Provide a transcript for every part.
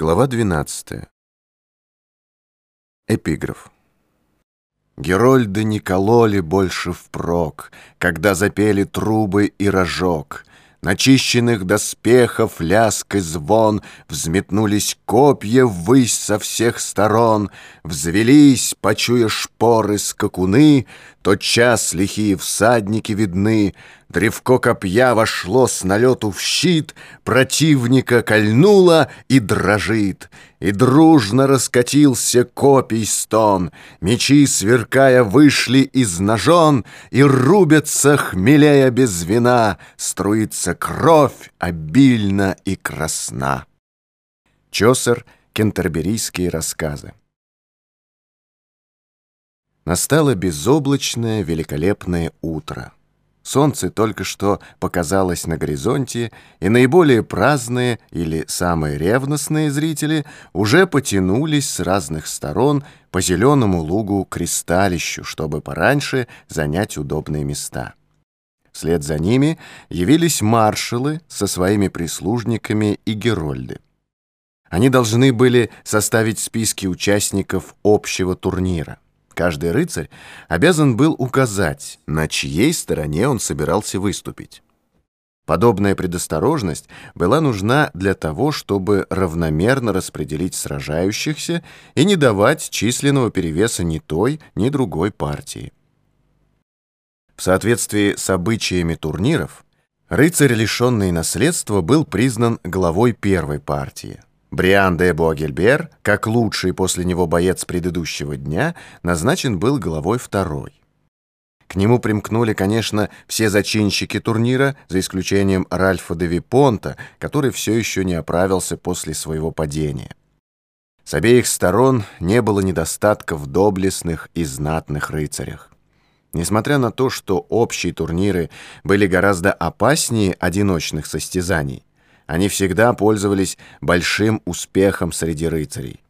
Глава 12. Эпиграф. Герольды не кололи больше впрок, Когда запели трубы и рожок. Начищенных доспехов ляск и звон, Взметнулись копья ввысь со всех сторон, Взвелись, почуя шпоры скакуны, Тотчас лихие всадники видны, Древко копья вошло с налету в щит, Противника кольнуло и дрожит, И дружно раскатился копий стон, Мечи, сверкая, вышли из ножон, И рубятся, хмелея без вина, Струится кровь обильно и красна. Чосер. Кентерберийские рассказы. Настало безоблачное, великолепное утро. Солнце только что показалось на горизонте, и наиболее праздные или самые ревностные зрители уже потянулись с разных сторон по зеленому лугу кристалищу, чтобы пораньше занять удобные места. Вслед за ними явились маршалы со своими прислужниками и герольды. Они должны были составить списки участников общего турнира. Каждый рыцарь обязан был указать, на чьей стороне он собирался выступить. Подобная предосторожность была нужна для того, чтобы равномерно распределить сражающихся и не давать численного перевеса ни той, ни другой партии. В соответствии с обычаями турниров, рыцарь, лишенный наследства, был признан главой первой партии – Бриан де Буагельбер, как лучший после него боец предыдущего дня, назначен был главой второй. К нему примкнули, конечно, все зачинщики турнира, за исключением Ральфа де Випонта, который все еще не оправился после своего падения. С обеих сторон не было недостатка в доблестных и знатных рыцарях. Несмотря на то, что общие турниры были гораздо опаснее одиночных состязаний, они всегда пользовались большим успехом среди рыцарей.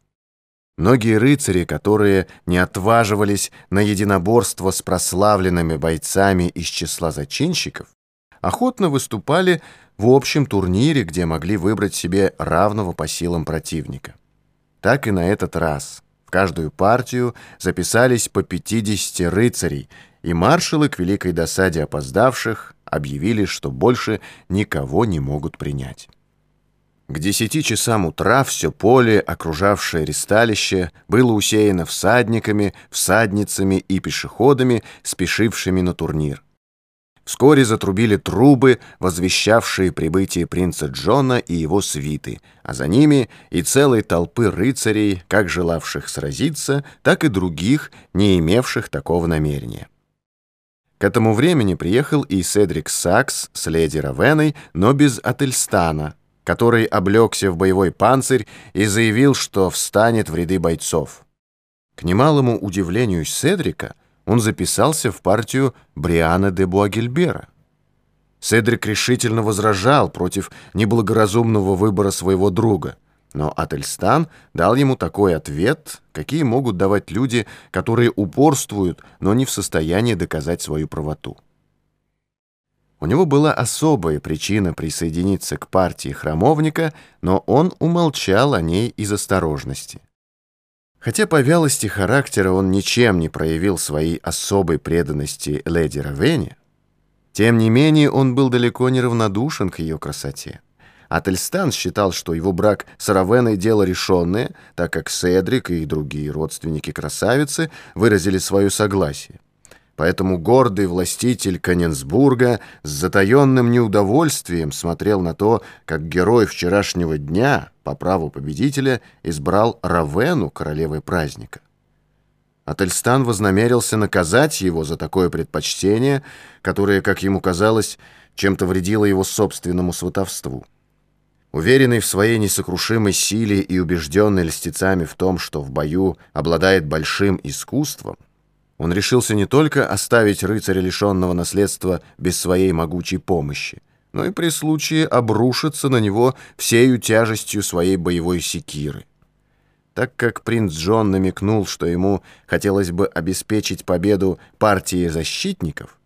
Многие рыцари, которые не отваживались на единоборство с прославленными бойцами из числа зачинщиков, охотно выступали в общем турнире, где могли выбрать себе равного по силам противника. Так и на этот раз. В каждую партию записались по 50 рыцарей, и маршалы к великой досаде опоздавших объявили, что больше никого не могут принять. К десяти часам утра все поле, окружавшее ристалище, было усеяно всадниками, всадницами и пешеходами, спешившими на турнир. Вскоре затрубили трубы, возвещавшие прибытие принца Джона и его свиты, а за ними и целой толпы рыцарей, как желавших сразиться, так и других, не имевших такого намерения. К этому времени приехал и Седрик Сакс с леди Равеной, но без Ательстана, который облегся в боевой панцирь и заявил, что встанет в ряды бойцов. К немалому удивлению Седрика он записался в партию Бриана де Буагельбера. Седрик решительно возражал против неблагоразумного выбора своего друга, но Ательстан дал ему такой ответ, какие могут давать люди, которые упорствуют, но не в состоянии доказать свою правоту. У него была особая причина присоединиться к партии храмовника, но он умолчал о ней из осторожности. Хотя по вялости характера он ничем не проявил своей особой преданности леди Равене, тем не менее он был далеко не равнодушен к ее красоте. Ательстан считал, что его брак с Равеной дело решенное, так как Седрик и другие родственники красавицы выразили свое согласие. Поэтому гордый властитель Коненсбурга с затаенным неудовольствием смотрел на то, как герой вчерашнего дня, по праву победителя, избрал Равену королевой праздника. Ательстан вознамерился наказать его за такое предпочтение, которое, как ему казалось, чем-то вредило его собственному сватовству. Уверенный в своей несокрушимой силе и убежденный льстецами в том, что в бою обладает большим искусством, он решился не только оставить рыцаря, лишенного наследства, без своей могучей помощи, но и при случае обрушиться на него всею тяжестью своей боевой секиры. Так как принц Джон намекнул, что ему хотелось бы обеспечить победу партии защитников,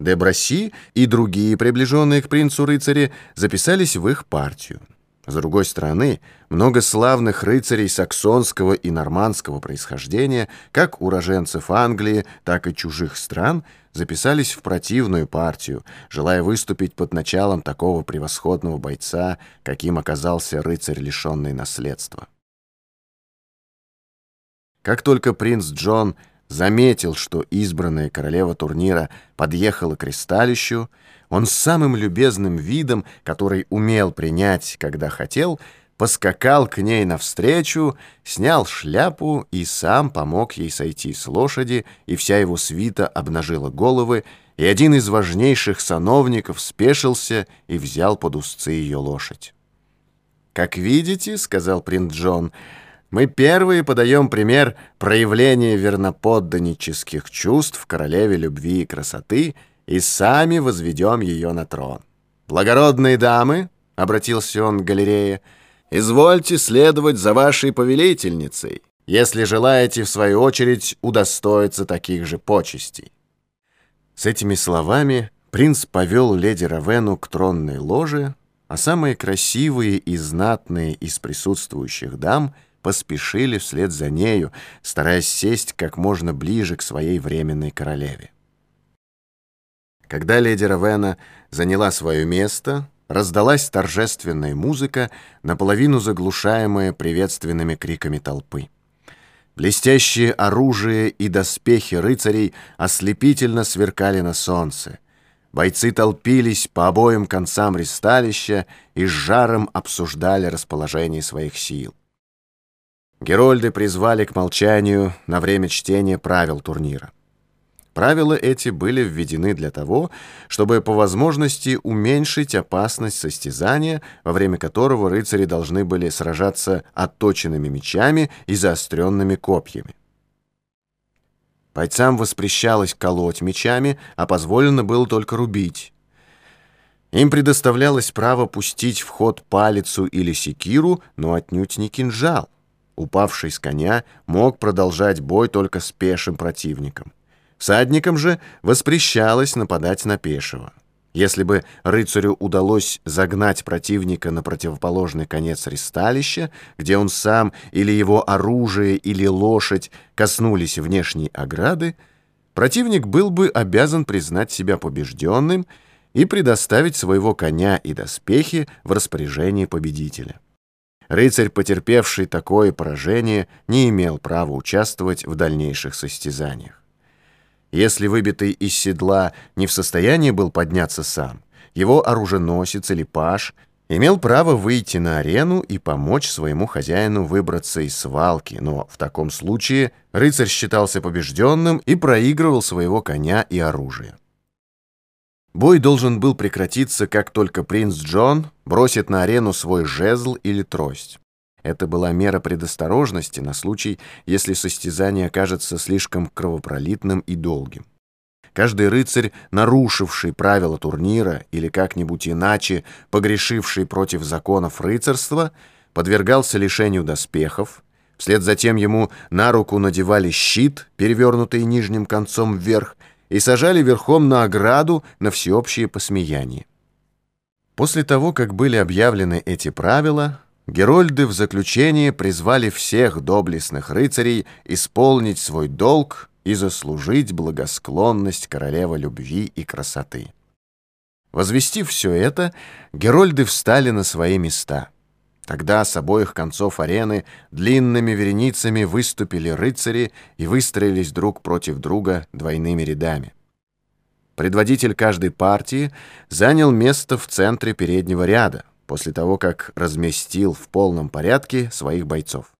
Деброси и другие приближенные к принцу рыцари записались в их партию. С другой стороны, много славных рыцарей саксонского и нормандского происхождения, как уроженцев Англии, так и чужих стран, записались в противную партию, желая выступить под началом такого превосходного бойца, каким оказался рыцарь, лишенный наследства. Как только принц Джон заметил, что избранная королева турнира подъехала к кристалищу, он с самым любезным видом, который умел принять, когда хотел, поскакал к ней навстречу, снял шляпу и сам помог ей сойти с лошади, и вся его свита обнажила головы, и один из важнейших сановников спешился и взял под узцы ее лошадь. «Как видите, — сказал принц Джон, — мы первые подаем пример проявления верноподданнических чувств королеве любви и красоты и сами возведем ее на трон. «Благородные дамы», — обратился он к галерее, — «извольте следовать за вашей повелительницей, если желаете, в свою очередь, удостоиться таких же почестей». С этими словами принц повел леди Равену к тронной ложе, а самые красивые и знатные из присутствующих дам — поспешили вслед за нею, стараясь сесть как можно ближе к своей временной королеве. Когда леди Равена заняла свое место, раздалась торжественная музыка, наполовину заглушаемая приветственными криками толпы. Блестящие оружие и доспехи рыцарей ослепительно сверкали на солнце. Бойцы толпились по обоим концам ристалища и с жаром обсуждали расположение своих сил. Герольды призвали к молчанию на время чтения правил турнира. Правила эти были введены для того, чтобы по возможности уменьшить опасность состязания, во время которого рыцари должны были сражаться отточенными мечами и заостренными копьями. Бойцам воспрещалось колоть мечами, а позволено было только рубить. Им предоставлялось право пустить в ход палицу или секиру, но отнюдь не кинжал. Упавший с коня мог продолжать бой только с пешим противником. Всадникам же воспрещалось нападать на пешего. Если бы рыцарю удалось загнать противника на противоположный конец ристалища, где он сам или его оружие или лошадь коснулись внешней ограды, противник был бы обязан признать себя побежденным и предоставить своего коня и доспехи в распоряжение победителя. Рыцарь, потерпевший такое поражение, не имел права участвовать в дальнейших состязаниях. Если выбитый из седла не в состоянии был подняться сам, его оруженосец или паж имел право выйти на арену и помочь своему хозяину выбраться из свалки, но в таком случае рыцарь считался побежденным и проигрывал своего коня и оружие. Бой должен был прекратиться, как только принц Джон бросит на арену свой жезл или трость. Это была мера предосторожности на случай, если состязание окажется слишком кровопролитным и долгим. Каждый рыцарь, нарушивший правила турнира или как-нибудь иначе погрешивший против законов рыцарства, подвергался лишению доспехов, вслед за тем ему на руку надевали щит, перевернутый нижним концом вверх, и сажали верхом на ограду на всеобщее посмеяние. После того, как были объявлены эти правила, Герольды в заключение призвали всех доблестных рыцарей исполнить свой долг и заслужить благосклонность королевы любви и красоты. Возвестив все это, Герольды встали на свои места — Тогда с обоих концов арены длинными вереницами выступили рыцари и выстроились друг против друга двойными рядами. Предводитель каждой партии занял место в центре переднего ряда, после того, как разместил в полном порядке своих бойцов.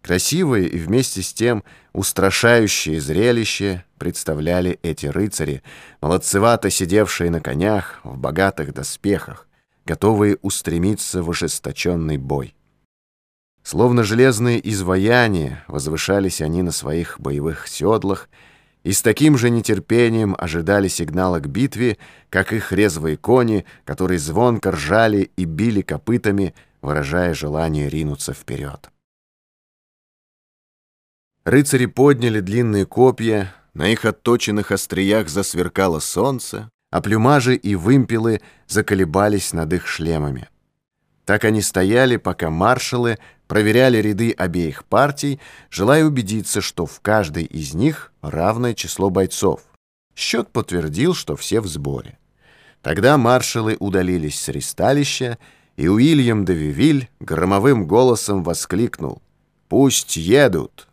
Красивые и вместе с тем устрашающее зрелище представляли эти рыцари, молодцевато сидевшие на конях в богатых доспехах, готовые устремиться в ожесточенный бой. Словно железные изваяния возвышались они на своих боевых седлах и с таким же нетерпением ожидали сигнала к битве, как их резвые кони, которые звонко ржали и били копытами, выражая желание ринуться вперед. Рыцари подняли длинные копья, на их отточенных остриях засверкало солнце, а плюмажи и вымпелы заколебались над их шлемами. Так они стояли, пока маршалы проверяли ряды обеих партий, желая убедиться, что в каждой из них равное число бойцов. Счет подтвердил, что все в сборе. Тогда маршалы удалились с ристалища, и Уильям де Вивиль громовым голосом воскликнул «Пусть едут!».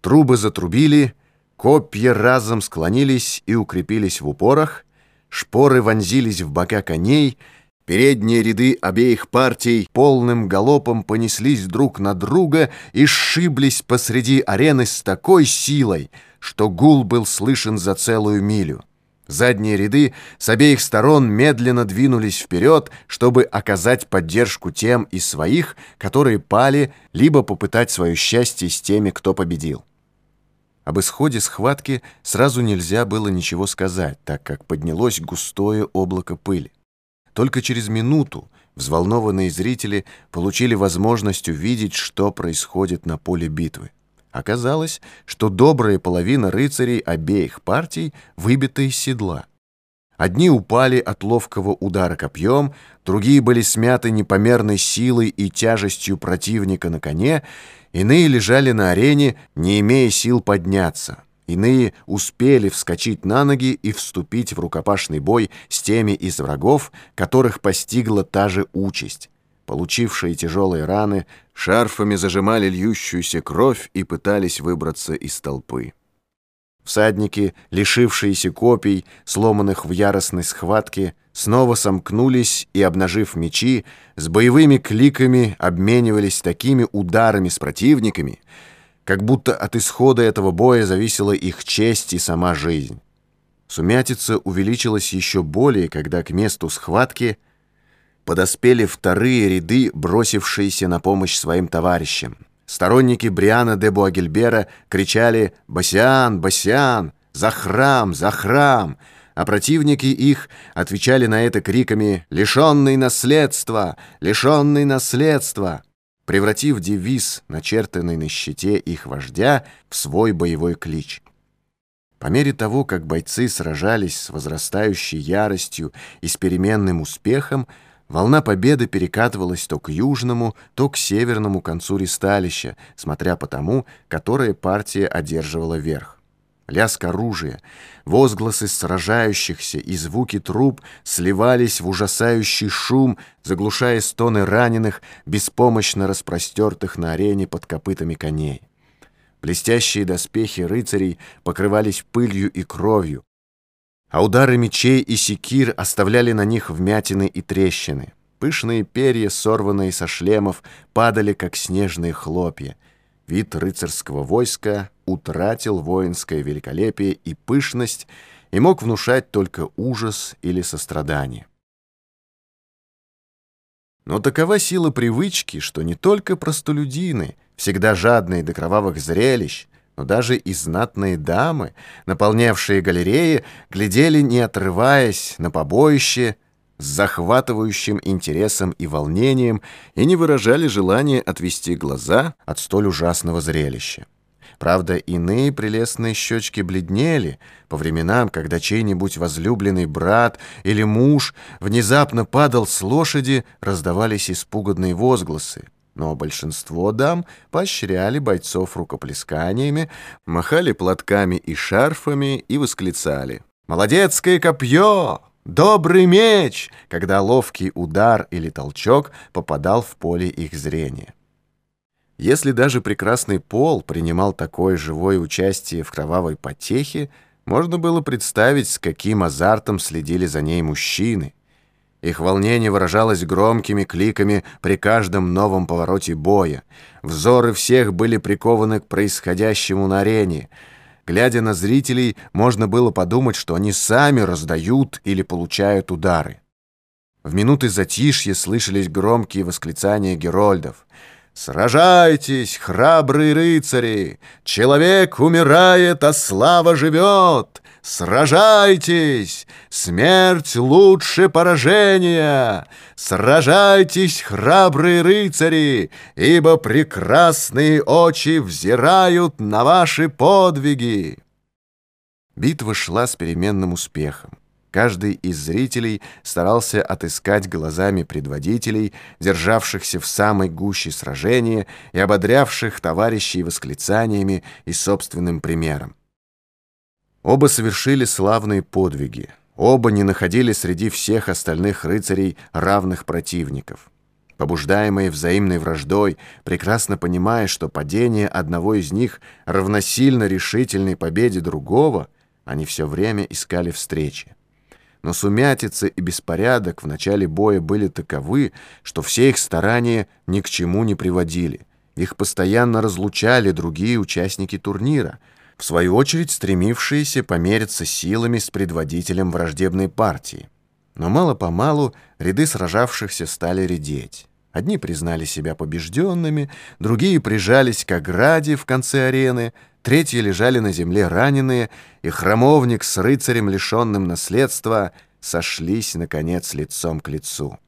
Трубы затрубили, копья разом склонились и укрепились в упорах, шпоры вонзились в бока коней, передние ряды обеих партий полным галопом понеслись друг на друга и сшиблись посреди арены с такой силой, что гул был слышен за целую милю. Задние ряды с обеих сторон медленно двинулись вперед, чтобы оказать поддержку тем из своих, которые пали, либо попытать свое счастье с теми, кто победил. Об исходе схватки сразу нельзя было ничего сказать, так как поднялось густое облако пыли. Только через минуту взволнованные зрители получили возможность увидеть, что происходит на поле битвы. Оказалось, что добрая половина рыцарей обеих партий выбита из седла. Одни упали от ловкого удара копьем, другие были смяты непомерной силой и тяжестью противника на коне, иные лежали на арене, не имея сил подняться. Иные успели вскочить на ноги и вступить в рукопашный бой с теми из врагов, которых постигла та же участь. Получившие тяжелые раны шарфами зажимали льющуюся кровь и пытались выбраться из толпы. Всадники, лишившиеся копий, сломанных в яростной схватке, снова сомкнулись и, обнажив мечи, с боевыми кликами обменивались такими ударами с противниками, как будто от исхода этого боя зависела их честь и сама жизнь. Сумятица увеличилась еще более, когда к месту схватки – подоспели вторые ряды, бросившиеся на помощь своим товарищам. Сторонники Бриана де Буагельбера кричали «Басян! Басян! За храм! За храм!» А противники их отвечали на это криками «Лишенный наследства! Лишенный наследства!» превратив девиз, начертанный на щите их вождя, в свой боевой клич. По мере того, как бойцы сражались с возрастающей яростью и с переменным успехом, Волна победы перекатывалась то к южному, то к северному концу ристалища, смотря по тому, которая партия одерживала верх. Лязг оружия, возгласы сражающихся и звуки труб сливались в ужасающий шум, заглушая стоны раненых, беспомощно распростертых на арене под копытами коней. Блестящие доспехи рыцарей покрывались пылью и кровью, а удары мечей и секир оставляли на них вмятины и трещины. Пышные перья, сорванные со шлемов, падали, как снежные хлопья. Вид рыцарского войска утратил воинское великолепие и пышность и мог внушать только ужас или сострадание. Но такова сила привычки, что не только простолюдины, всегда жадные до кровавых зрелищ, но даже и знатные дамы, наполнявшие галереи, глядели, не отрываясь, на побоище с захватывающим интересом и волнением и не выражали желания отвести глаза от столь ужасного зрелища. Правда, иные прелестные щечки бледнели по временам, когда чей-нибудь возлюбленный брат или муж внезапно падал с лошади, раздавались испуганные возгласы но большинство дам поощряли бойцов рукоплесканиями, махали платками и шарфами и восклицали «Молодецкое копье! Добрый меч!» когда ловкий удар или толчок попадал в поле их зрения. Если даже прекрасный пол принимал такое живое участие в кровавой потехе, можно было представить, с каким азартом следили за ней мужчины, их волнение выражалось громкими кликами при каждом новом повороте боя. Взоры всех были прикованы к происходящему на арене. Глядя на зрителей, можно было подумать, что они сами раздают или получают удары. В минуты затишья слышались громкие восклицания герольдов. «Сражайтесь, храбрые рыцари! Человек умирает, а слава живет! Сражайтесь! Смерть лучше поражения! Сражайтесь, храбрые рыцари, ибо прекрасные очи взирают на ваши подвиги!» Битва шла с переменным успехом. Каждый из зрителей старался отыскать глазами предводителей, державшихся в самой гуще сражения и ободрявших товарищей восклицаниями и собственным примером. Оба совершили славные подвиги. Оба не находили среди всех остальных рыцарей равных противников. Побуждаемые взаимной враждой, прекрасно понимая, что падение одного из них равносильно решительной победе другого, они все время искали встречи. Но сумятица и беспорядок в начале боя были таковы, что все их старания ни к чему не приводили. Их постоянно разлучали другие участники турнира — в свою очередь стремившиеся помериться силами с предводителем враждебной партии. Но мало-помалу ряды сражавшихся стали редеть. Одни признали себя побежденными, другие прижались к ограде в конце арены, третьи лежали на земле раненые, и храмовник с рыцарем, лишенным наследства, сошлись, наконец, лицом к лицу.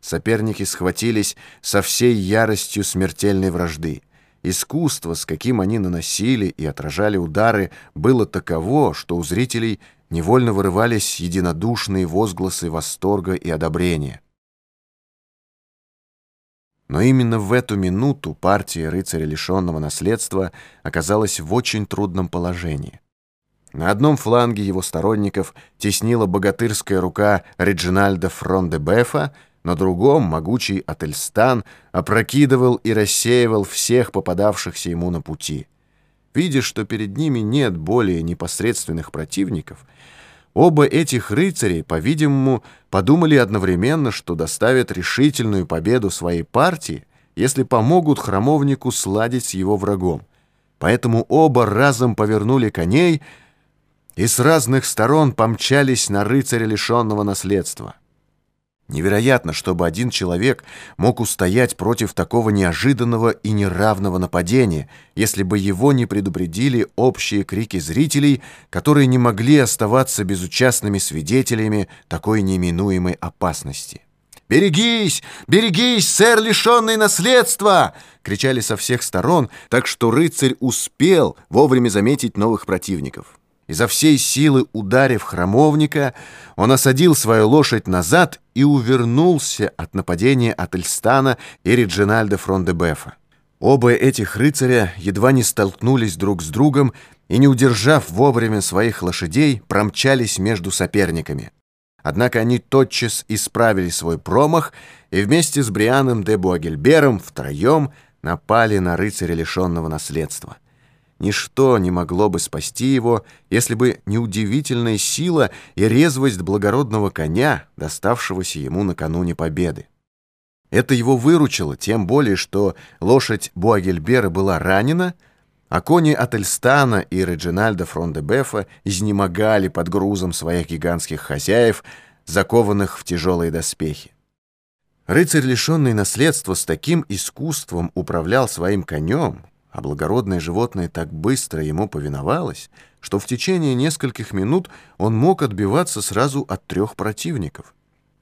Соперники схватились со всей яростью смертельной вражды — Искусство, с каким они наносили и отражали удары, было таково, что у зрителей невольно вырывались единодушные возгласы восторга и одобрения. Но именно в эту минуту партия рыцаря, лишенного наследства, оказалась в очень трудном положении. На одном фланге его сторонников теснила богатырская рука Реджинальда Фрон-де-Бефа, на другом могучий Ательстан опрокидывал и рассеивал всех попадавшихся ему на пути. Видя, что перед ними нет более непосредственных противников, оба этих рыцарей, по-видимому, подумали одновременно, что доставят решительную победу своей партии, если помогут храмовнику сладить с его врагом. Поэтому оба разом повернули коней и с разных сторон помчались на рыцаря, лишенного наследства. Невероятно, чтобы один человек мог устоять против такого неожиданного и неравного нападения, если бы его не предупредили общие крики зрителей, которые не могли оставаться безучастными свидетелями такой неминуемой опасности. «Берегись! Берегись, сэр, лишенный наследства!» — кричали со всех сторон, так что рыцарь успел вовремя заметить новых противников. Изо всей силы ударив храмовника, он осадил свою лошадь назад и увернулся от нападения Ательстана и Реджинальда Фрондебефа. Оба этих рыцаря едва не столкнулись друг с другом и, не удержав вовремя своих лошадей, промчались между соперниками. Однако они тотчас исправили свой промах и вместе с Брианом де Буагельбером втроем напали на рыцаря, лишенного наследства. Ничто не могло бы спасти его, если бы не удивительная сила и резвость благородного коня, доставшегося ему накануне победы. Это его выручило, тем более, что лошадь Буагельбера была ранена, а кони Ательстана и Реджинальда Фрондебефа изнемогали под грузом своих гигантских хозяев, закованных в тяжелые доспехи. Рыцарь, лишенный наследства, с таким искусством управлял своим конем, а благородное животное так быстро ему повиновалось, что в течение нескольких минут он мог отбиваться сразу от трех противников.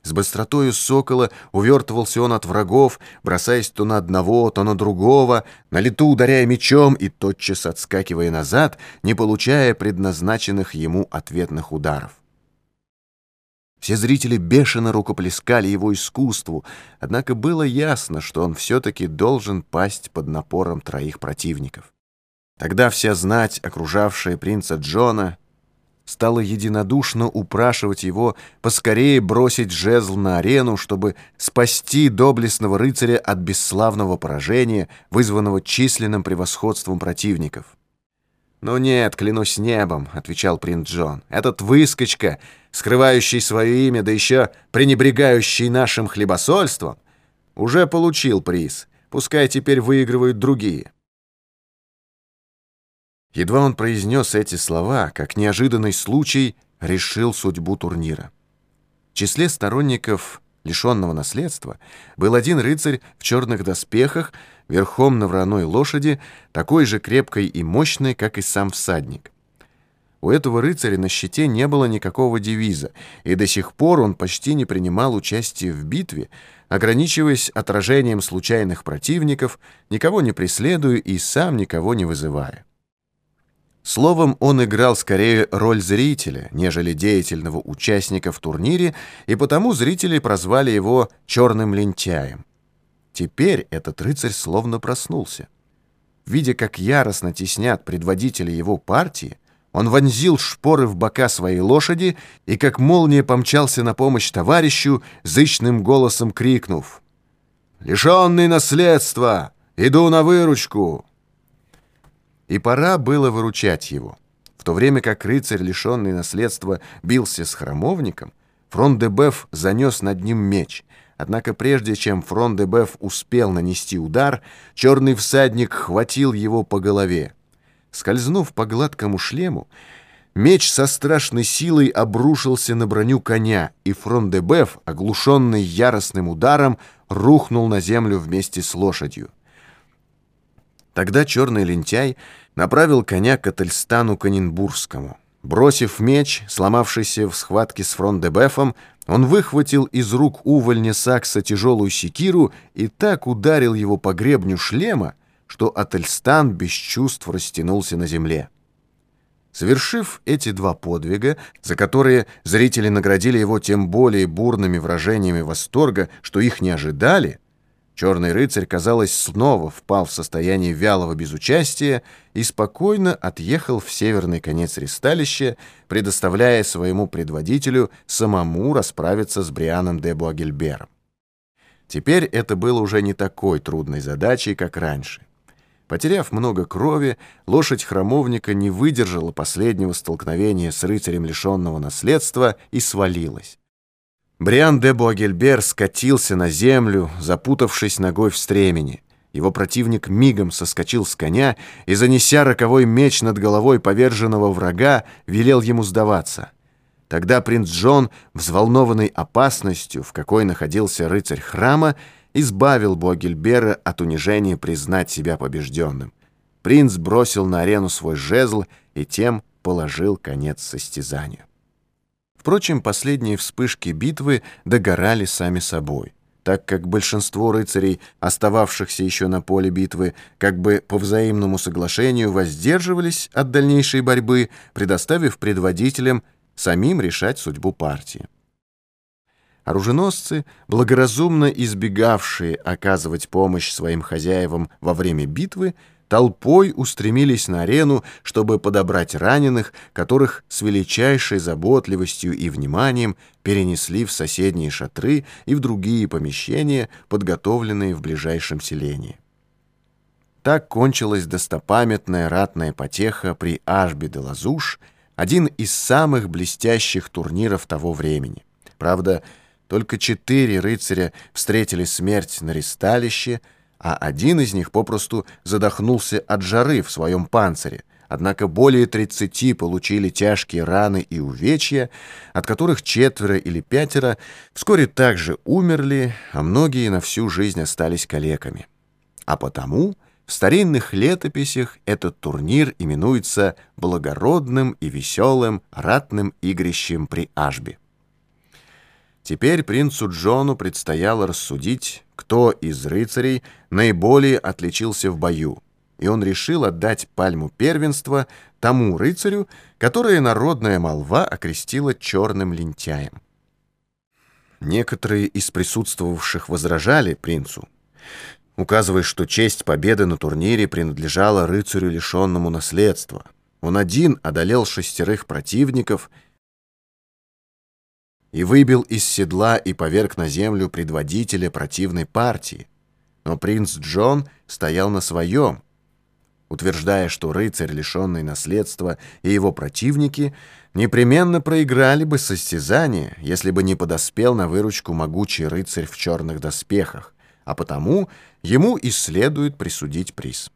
С быстротою сокола увертывался он от врагов, бросаясь то на одного, то на другого, на лету ударяя мечом и тотчас отскакивая назад, не получая предназначенных ему ответных ударов. Все зрители бешено рукоплескали его искусству, однако было ясно, что он все-таки должен пасть под напором троих противников. Тогда вся знать, окружавшая принца Джона, стала единодушно упрашивать его поскорее бросить жезл на арену, чтобы спасти доблестного рыцаря от бесславного поражения, вызванного численным превосходством противников. «Ну нет, клянусь небом», — отвечал принц Джон. «Этот выскочка, скрывающий свое имя, да еще пренебрегающий нашим хлебосольством, уже получил приз. Пускай теперь выигрывают другие». Едва он произнес эти слова, как неожиданный случай решил судьбу турнира. В числе сторонников лишенного наследства, был один рыцарь в черных доспехах, верхом на враной лошади, такой же крепкой и мощной, как и сам всадник. У этого рыцаря на щите не было никакого девиза, и до сих пор он почти не принимал участия в битве, ограничиваясь отражением случайных противников, никого не преследуя и сам никого не вызывая. Словом, он играл скорее роль зрителя, нежели деятельного участника в турнире, и потому зрители прозвали его «черным лентяем». Теперь этот рыцарь словно проснулся. Видя, как яростно теснят предводители его партии, он вонзил шпоры в бока своей лошади и, как молния, помчался на помощь товарищу, зычным голосом крикнув «Лишенный наследства! Иду на выручку!» И пора было выручать его. В то время как рыцарь, лишенный наследства, бился с храмовником, фрон де занес над ним меч. Однако прежде чем фрон де успел нанести удар, черный всадник хватил его по голове. Скользнув по гладкому шлему, меч со страшной силой обрушился на броню коня, и фрон де Беф, оглушенный яростным ударом, рухнул на землю вместе с лошадью. Тогда черный лентяй направил коня к Ательстану Канинбургскому. Бросив меч, сломавшийся в схватке с фрон-де-Бефом, он выхватил из рук увольня Сакса тяжелую секиру и так ударил его по гребню шлема, что Ательстан без чувств растянулся на земле. Совершив эти два подвига, за которые зрители наградили его тем более бурными выражениями восторга, что их не ожидали, черный рыцарь, казалось, снова впал в состояние вялого безучастия и спокойно отъехал в северный конец ристалища, предоставляя своему предводителю самому расправиться с Брианом де Буагельбером. Теперь это было уже не такой трудной задачей, как раньше. Потеряв много крови, лошадь храмовника не выдержала последнего столкновения с рыцарем лишенного наследства и свалилась. Бриан де Буагельбер скатился на землю, запутавшись ногой в стремени. Его противник мигом соскочил с коня и, занеся роковой меч над головой поверженного врага, велел ему сдаваться. Тогда принц Джон, взволнованный опасностью, в какой находился рыцарь храма, избавил Буагельбера от унижения признать себя побежденным. Принц бросил на арену свой жезл и тем положил конец состязанию. Впрочем, последние вспышки битвы догорали сами собой, так как большинство рыцарей, остававшихся еще на поле битвы, как бы по взаимному соглашению воздерживались от дальнейшей борьбы, предоставив предводителям самим решать судьбу партии. Оруженосцы, благоразумно избегавшие оказывать помощь своим хозяевам во время битвы, толпой устремились на арену, чтобы подобрать раненых, которых с величайшей заботливостью и вниманием перенесли в соседние шатры и в другие помещения, подготовленные в ближайшем селении. Так кончилась достопамятная ратная потеха при Ашбе де Лазуш, один из самых блестящих турниров того времени. Правда, только четыре рыцаря встретили смерть на ристалище, а один из них попросту задохнулся от жары в своем панцире. Однако более 30 получили тяжкие раны и увечья, от которых четверо или пятеро вскоре также умерли, а многие на всю жизнь остались калеками. А потому в старинных летописях этот турнир именуется благородным и веселым ратным игрищем при Ашбе. Теперь принцу Джону предстояло рассудить, кто из рыцарей наиболее отличился в бою, и он решил отдать пальму первенства тому рыцарю, которое народная молва окрестила черным лентяем. Некоторые из присутствовавших возражали принцу, указывая, что честь победы на турнире принадлежала рыцарю, лишенному наследства. Он один одолел шестерых противников — и выбил из седла и поверг на землю предводителя противной партии. Но принц Джон стоял на своем, утверждая, что рыцарь, лишенный наследства, и его противники непременно проиграли бы состязание, если бы не подоспел на выручку могучий рыцарь в черных доспехах, а потому ему и следует присудить приз.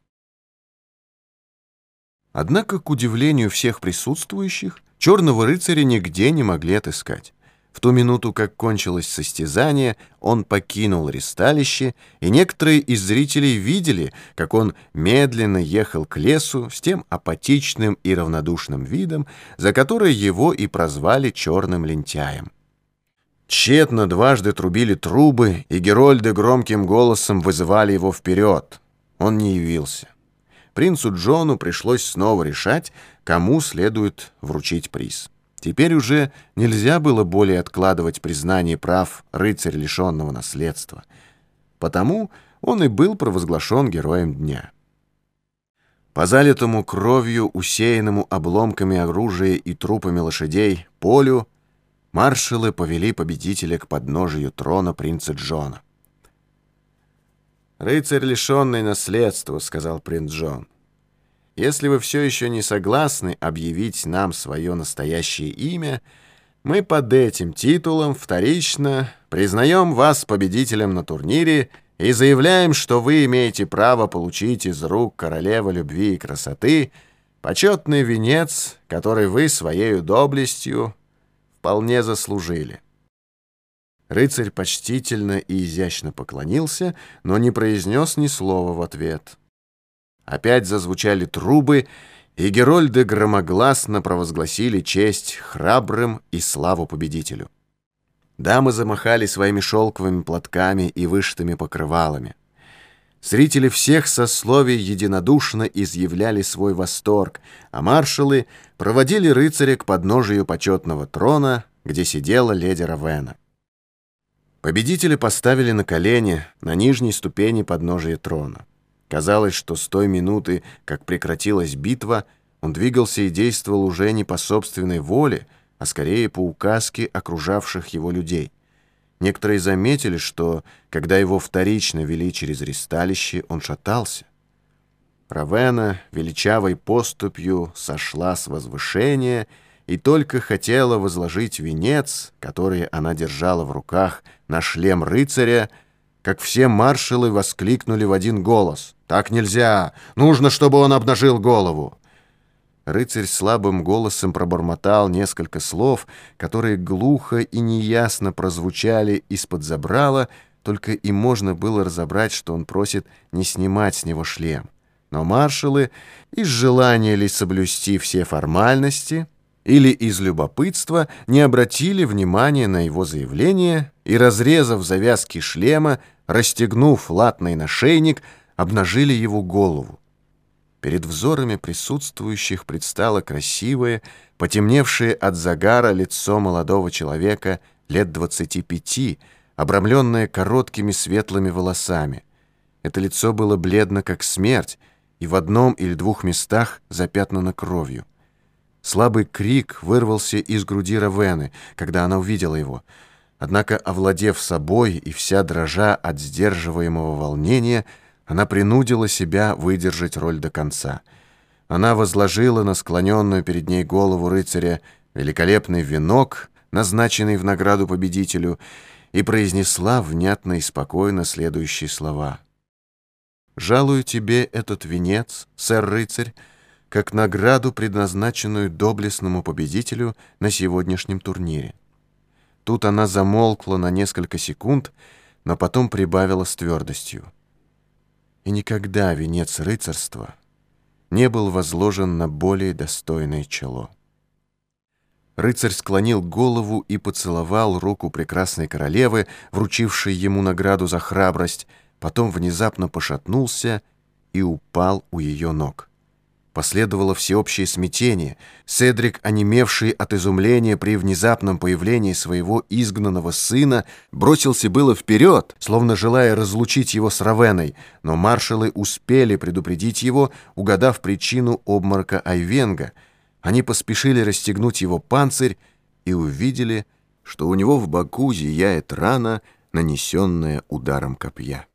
Однако, к удивлению всех присутствующих, черного рыцаря нигде не могли отыскать. В ту минуту, как кончилось состязание, он покинул ристалище, и некоторые из зрителей видели, как он медленно ехал к лесу с тем апатичным и равнодушным видом, за который его и прозвали черным лентяем. Тщетно дважды трубили трубы, и герольды громким голосом вызывали его вперед. Он не явился. принцу Джону пришлось снова решать, кому следует вручить приз. Теперь уже нельзя было более откладывать признание прав рыцаря, лишенного наследства. Потому он и был провозглашен героем дня. По залитому кровью, усеянному обломками оружия и трупами лошадей полю, маршалы повели победителя к подножию трона принца Джона. «Рыцарь, лишенный наследства», — сказал принц Джон. «Если вы все еще не согласны объявить нам свое настоящее имя, мы под этим титулом вторично признаем вас победителем на турнире и заявляем, что вы имеете право получить из рук королевы любви и красоты почетный венец, который вы своей доблестью вполне заслужили. Рыцарь почтительно и изящно поклонился, но не произнес ни слова в ответ. Опять зазвучали трубы, и герольды громогласно провозгласили честь храбрым и славу победителю. Дамы замахали своими шелковыми платками и вышитыми покрывалами. Зрители всех сословий единодушно изъявляли свой восторг, а маршалы проводили рыцаря к подножию почетного трона, где сидела леди Равена. Победители поставили на колени на нижней ступени подножия трона. Казалось, что с той минуты, как прекратилась битва, он двигался и действовал уже не по собственной воле, а скорее по указке окружавших его людей. Некоторые заметили, что, когда его вторично вели через ристалище, он шатался. Равена величавой поступью сошла с возвышения и только хотела возложить венец, который она держала в руках, на шлем рыцаря, как все маршалы воскликнули в один голос. «Так нельзя! Нужно, чтобы он обнажил голову!» Рыцарь слабым голосом пробормотал несколько слов, которые глухо и неясно прозвучали из-под забрала, только и можно было разобрать, что он просит не снимать с него шлем. Но маршалы, из желания ли соблюсти все формальности, или из любопытства, не обратили внимания на его заявление и, разрезав завязки шлема, расстегнув латный нашейник, обнажили его голову. Перед взорами присутствующих предстало красивое, потемневшее от загара лицо молодого человека лет двадцати пяти, обрамленное короткими светлыми волосами. Это лицо было бледно, как смерть, и в одном или двух местах запятнано кровью. Слабый крик вырвался из груди Равены, когда она увидела его. Однако, овладев собой и вся дрожа от сдерживаемого волнения, она принудила себя выдержать роль до конца. Она возложила на склоненную перед ней голову рыцаря великолепный венок, назначенный в награду победителю, и произнесла внятно и спокойно следующие слова. «Жалую тебе этот венец, сэр-рыцарь, как награду, предназначенную доблестному победителю на сегодняшнем турнире». Тут она замолкла на несколько секунд, но потом прибавила с твердостью и никогда венец рыцарства не был возложен на более достойное чело. Рыцарь склонил голову и поцеловал руку прекрасной королевы, вручившей ему награду за храбрость, потом внезапно пошатнулся и упал у ее ног. Последовало всеобщее смятение. Седрик, онемевший от изумления при внезапном появлении своего изгнанного сына, бросился было вперед, словно желая разлучить его с Равеной, но маршалы успели предупредить его, угадав причину обморока Айвенга. Они поспешили расстегнуть его панцирь и увидели, что у него в боку зияет рана, нанесенная ударом копья.